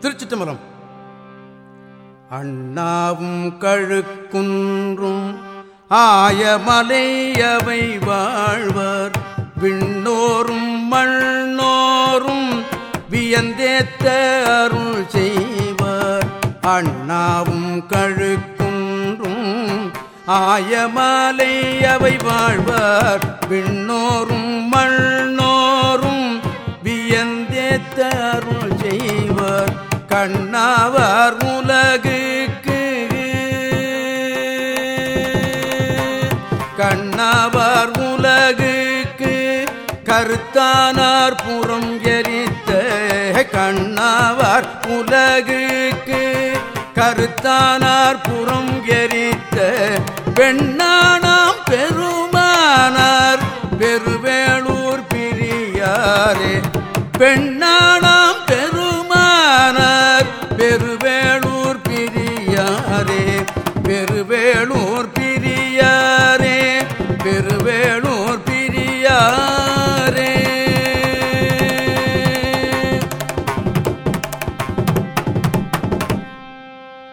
திருச்சிட்டம்பலம் அண்ணாவும் கழுக்குன்றும் ஆயமலையவை வாழ்வர். விண்ணோரும் மண்ணோரும் வியந்தேத்த அருள் செய்வர். அண்ணாவும் கழுக்குன்றும் ஆயமலையவை வாழ்வர். விண்ணோரும் கண்ணாவார் உலகுக்கு. கண்ணாவார் உலகுக்கு. கருத்தானார் புறம் எரித்த கண்ணாவார் உலகுக்கு. கருத்தானார் புறம் எரித்த பெண்ணானாம் பெருமானார். பெருவேளூர் பிரியாரே பெண்ணானார் பெரியாரே பெருவேளூர் பிரியாரே பெருவேளூர் பிரியாரே